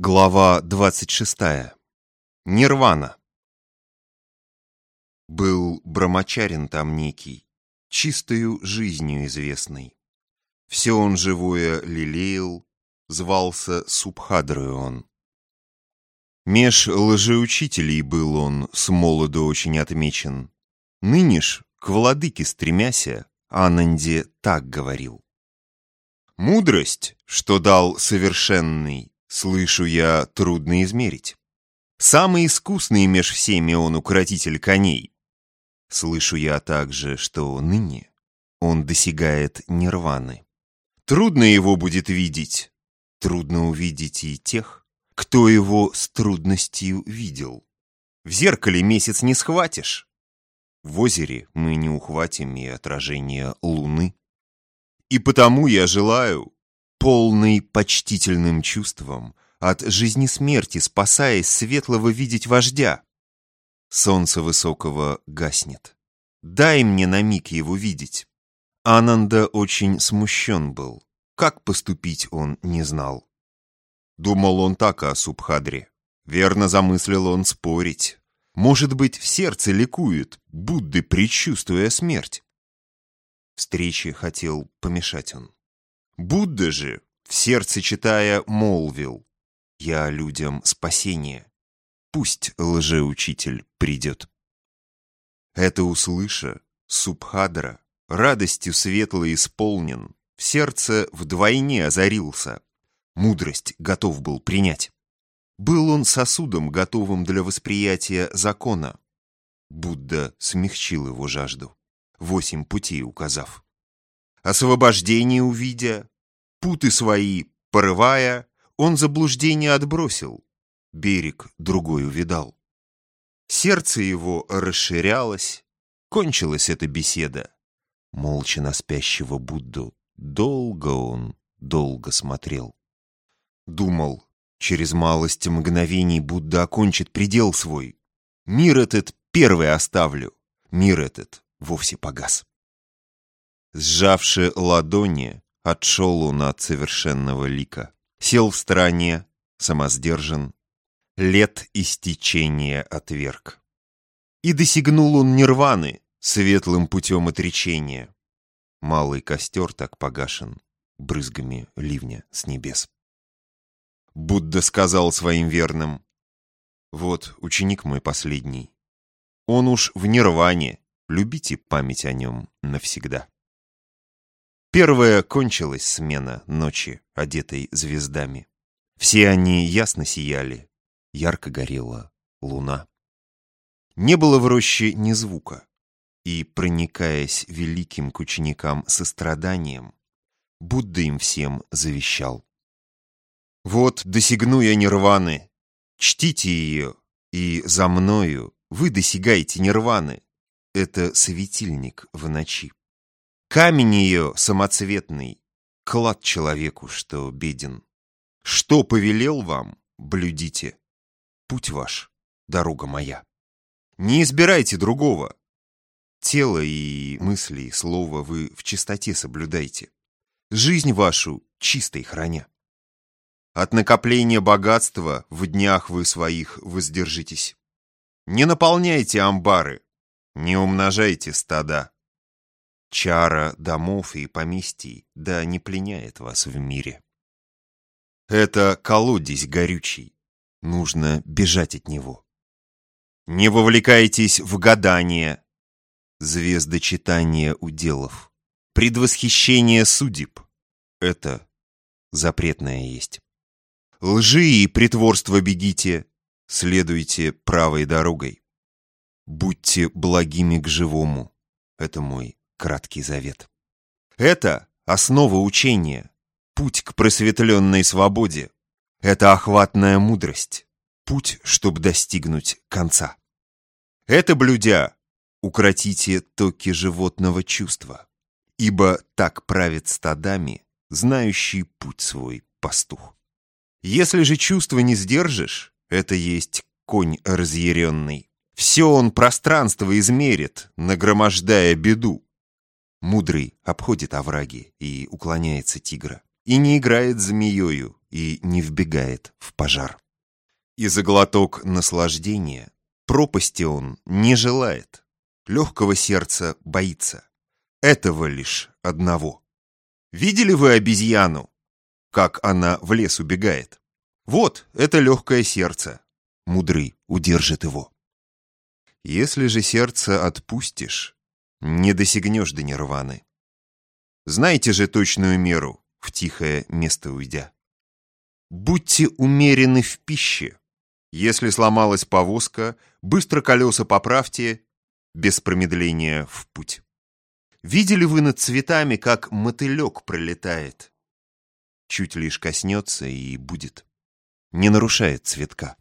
Глава 26. Нирвана. Был брамачарин там некий, чистою жизнью известный. Все он живое лелеял, звался Субхадрою он. Меж лжеучителей был он с молоду очень отмечен. Ныне ж, к владыке стремяся, Ананде так говорил. Мудрость, что дал совершенный, Слышу я, трудно измерить. Самый искусный меж всеми он укротитель коней. Слышу я также, что ныне он досягает нирваны. Трудно его будет видеть. Трудно увидеть и тех, кто его с трудностью видел. В зеркале месяц не схватишь. В озере мы не ухватим и отражение луны. И потому я желаю, полный почтительным чувством, от жизни-смерти спасаясь светлого видеть вождя. Солнце высокого гаснет. Дай мне на миг его видеть. Ананда очень смущен был. Как поступить он не знал. Думал он так о Субхадре. Верно замыслил он спорить. Может быть, в сердце ликует, Будды предчувствуя смерть. Встречи хотел помешать он. Будда же, в сердце читая, молвил, «Я людям спасение. Пусть лжеучитель придет». Это услыша, Субхадра, радостью светлой исполнен, в сердце вдвойне озарился, мудрость готов был принять. Был он сосудом, готовым для восприятия закона. Будда смягчил его жажду, восемь путей указав освобождение увидя, путы свои порывая, он заблуждение отбросил, берег другой увидал. Сердце его расширялось, кончилась эта беседа. Молча на спящего Будду долго он, долго смотрел. Думал, через малость мгновений Будда окончит предел свой. Мир этот первый оставлю, мир этот вовсе погас. Сжавши ладони, отшел он от совершенного лика. Сел в стороне, самосдержан, лет истечения отверг. И досягнул он нирваны светлым путем отречения. Малый костер так погашен брызгами ливня с небес. Будда сказал своим верным, «Вот ученик мой последний. Он уж в нирване, любите память о нем навсегда». Первая кончилась смена ночи, одетой звездами. Все они ясно сияли, ярко горела луна. Не было в роще ни звука, и, проникаясь великим к ученикам состраданием, Будда им всем завещал. «Вот досягну я нирваны, чтите ее, и за мною вы досягаете нирваны. Это светильник в ночи. Камень ее самоцветный, клад человеку, что беден. Что повелел вам, блюдите. Путь ваш, дорога моя. Не избирайте другого. Тело и мысли, и слово вы в чистоте соблюдайте. Жизнь вашу чистой храня. От накопления богатства в днях вы своих воздержитесь. Не наполняйте амбары, не умножайте стада. Чара домов и поместий, да не пленяет вас в мире. Это колодец горючий, нужно бежать от него. Не вовлекайтесь в гадание, звездочитание уделов, предвосхищение судеб. Это запретное есть. Лжи и притворство бегите, следуйте правой дорогой. Будьте благими к живому. Это мой краткий завет. Это основа учения, путь к просветленной свободе. Это охватная мудрость, путь, чтобы достигнуть конца. Это блюдя, укротите токи животного чувства, ибо так правит стадами, знающий путь свой пастух. Если же чувство не сдержишь, это есть конь разъяренный. Все он пространство измерит, нагромождая беду. Мудрый обходит овраги и уклоняется тигра. И не играет змеёю, и не вбегает в пожар. И за глоток наслаждения пропасти он не желает, легкого сердца боится. Этого лишь одного. Видели вы обезьяну, как она в лес убегает? Вот, это легкое сердце. Мудрый удержит его. Если же сердце отпустишь, не досягнешь до нирваны. Знайте же точную меру, в тихое место уйдя. Будьте умерены в пище. Если сломалась повозка, быстро колеса поправьте, без промедления в путь. Видели вы над цветами, как мотылек пролетает? Чуть лишь коснется и будет. Не нарушает цветка.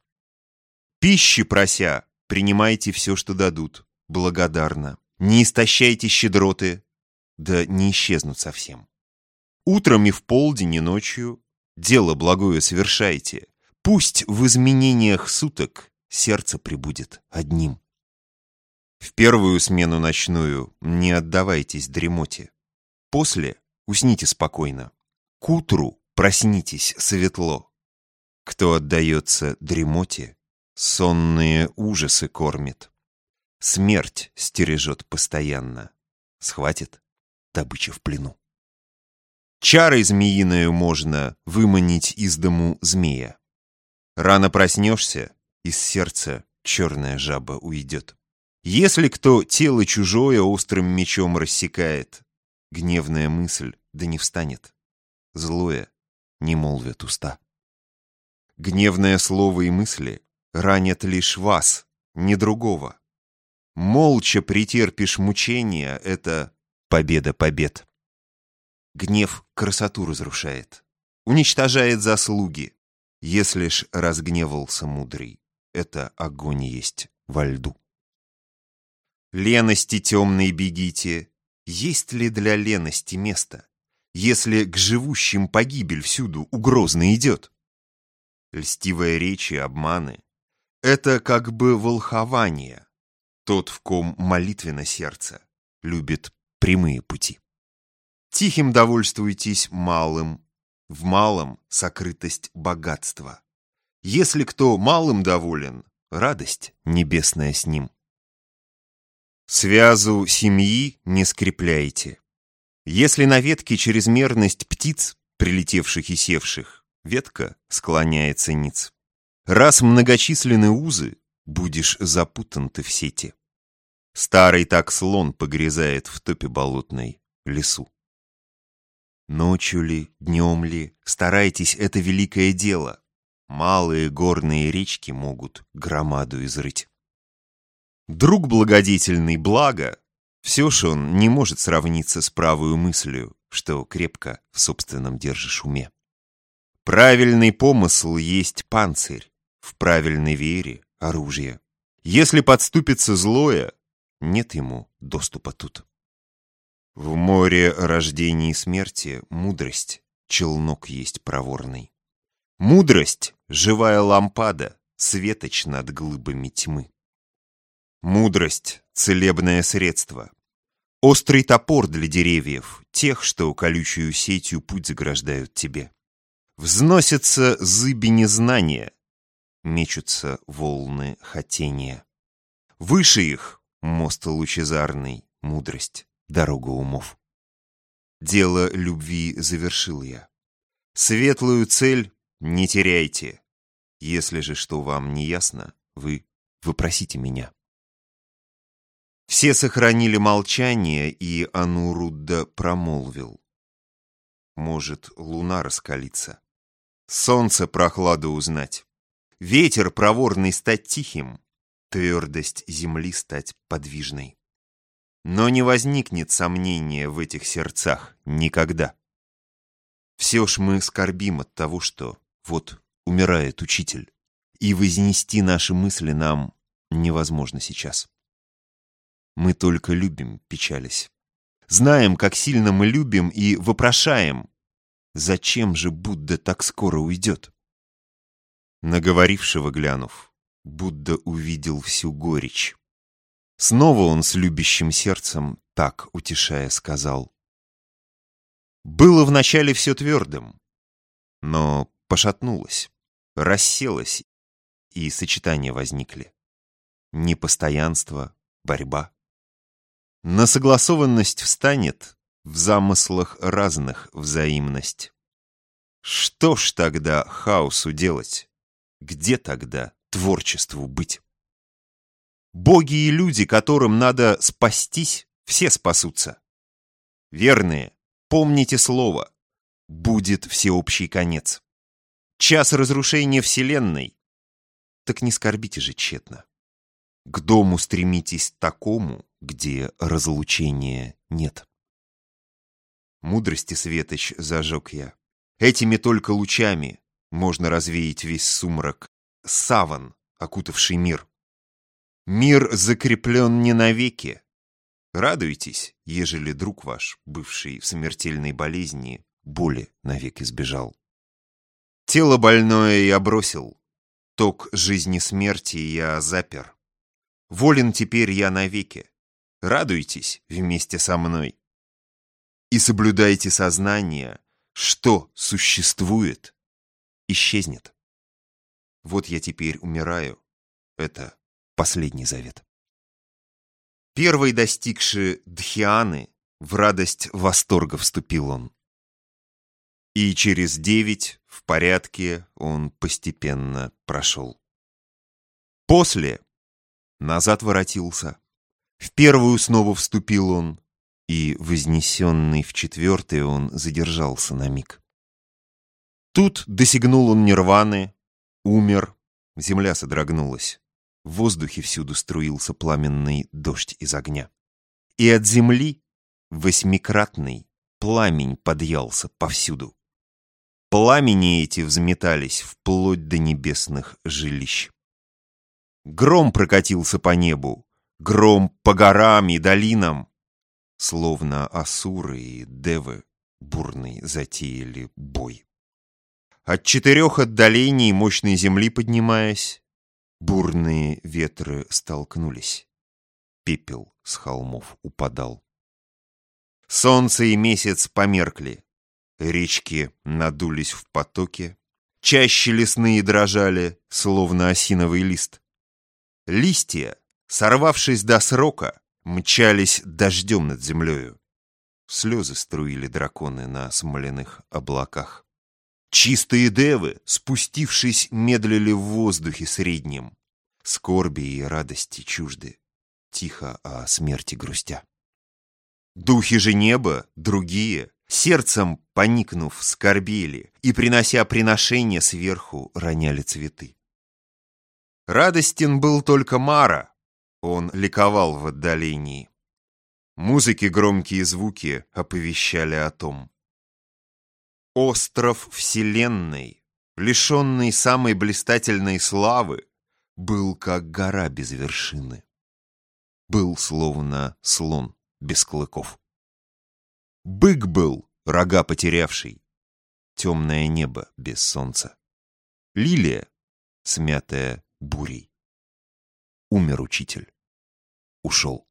Пищи прося, принимайте все, что дадут, благодарно. Не истощайте щедроты, да не исчезнут совсем. Утром и в полдень и ночью дело благое совершайте. Пусть в изменениях суток сердце прибудет одним. В первую смену ночную не отдавайтесь дремоте. После усните спокойно. К утру проснитесь светло. Кто отдается дремоте, сонные ужасы кормит. Смерть стережет постоянно. Схватит добыча в плену. Чарой змеиную можно выманить из дому змея. Рано проснешься, из сердца черная жаба уйдет. Если кто тело чужое острым мечом рассекает, гневная мысль да не встанет, злое не молвят уста. Гневное слово и мысли ранят лишь вас, не другого. Молча претерпишь мучения — это победа побед. Гнев красоту разрушает, уничтожает заслуги. Если ж разгневался мудрый, это огонь есть во льду. Лености темной бегите, есть ли для лености место, если к живущим погибель всюду угрозно идет? Льстивая речь и обманы — это как бы волхование. Тот, в ком молитвенно сердце, любит прямые пути. Тихим довольствуйтесь малым, в малом сокрытость богатства. Если кто малым доволен, радость небесная с ним. Связу семьи не скрепляйте. Если на ветке чрезмерность птиц, прилетевших и севших, ветка склоняется ниц. Раз многочисленны узы, будешь запутан ты в сети. Старый так слон погрязает в топе болотной лесу. Ночью ли, днем ли, старайтесь это великое дело. Малые горные речки могут громаду изрыть. Друг благодетельный благо, все ж он не может сравниться с правою мыслью, что крепко в собственном держишь уме. Правильный помысл есть панцирь, в правильной вере оружие. Если подступится злое, нет ему доступа тут. В море рождения и смерти мудрость, челнок есть проворный. Мудрость — живая лампада, светоч над глыбами тьмы. Мудрость — целебное средство. Острый топор для деревьев, тех, что колючую сетью путь заграждают тебе. Взносятся зыби незнания, мечутся волны хотения. Выше их — мост лучезарный, мудрость, дорога умов. Дело любви завершил я. Светлую цель не теряйте. Если же что вам не ясно, вы выпросите меня. Все сохранили молчание, и Анурудда промолвил. Может, луна раскалится, солнце прохладу узнать, ветер проворный стать тихим, твердость земли стать подвижной. Но не возникнет сомнения в этих сердцах никогда. Все ж мы скорбим от того, что вот умирает учитель, и вознести наши мысли нам невозможно сейчас. Мы только любим, печались. Знаем, как сильно мы любим и вопрошаем, зачем же Будда так скоро уйдет? Наговорившего глянув, Будда увидел всю горечь. Снова он с любящим сердцем, так утешая, сказал. Было вначале все твердым, но пошатнулась, расселась, и сочетания возникли. Непостоянство, борьба. На согласованность встанет, в замыслах разных взаимность. Что ж тогда хаосу делать? Где тогда творчеству быть? Боги и люди, которым надо спастись, все спасутся. Верные, помните слово, будет всеобщий конец. Час разрушения Вселенной. Так не скорбите же тщетно. К дому стремитесь такому, где разлучения нет. Мудрости светоч зажег я. Этими только лучами можно развеять весь сумрак, саван, окутавший мир. Мир закреплен не навеки. Радуйтесь, ежели друг ваш, бывший в смертельной болезни, боли навек избежал. Тело больное я бросил, ток жизни-смерти я запер. Волен теперь я навеки. Радуйтесь вместе со мной. И соблюдайте сознание, что существует, исчезнет. Вот я теперь умираю. Это последний завет. Первый достигший Дхианы, в радость восторга вступил он. И через девять в порядке он постепенно прошел. После назад воротился. В первую снова вступил он, и, вознесенный в четвертый, он задержался на миг. Тут досягнул он нирваны, умер, земля содрогнулась. В воздухе всюду струился пламенный дождь из огня. И от земли восьмикратный пламень подъялся повсюду. Пламени эти взметались вплоть до небесных жилищ. Гром прокатился по небу, гром по горам и долинам, Словно асуры и девы бурный затеяли бой. От четырех отдалений мощной земли поднимаясь, бурные ветры столкнулись. Пепел с холмов упадал. Солнце и месяц померкли, речки надулись в потоке, чаще лесные дрожали, словно осиновый лист. Листья, сорвавшись до срока, мчались дождем над землею. Слезы струили драконы на смоляных облаках. Чистые девы, спустившись, медлили в воздухе среднем. Скорби и радости чужды, тихо о смерти грустя. Духи же неба, другие, сердцем поникнув, скорбели и, принося приношения сверху, роняли цветы. Радостен был только Мара, он ликовал в отдалении. Музыки громкие звуки оповещали о том. Остров Вселенной, лишенный самой блистательной славы, был как гора без вершины. Был словно слон без клыков. Бык был, рога потерявший, темное небо без солнца. Лилия, смятая бурей. Умер учитель. Ушел.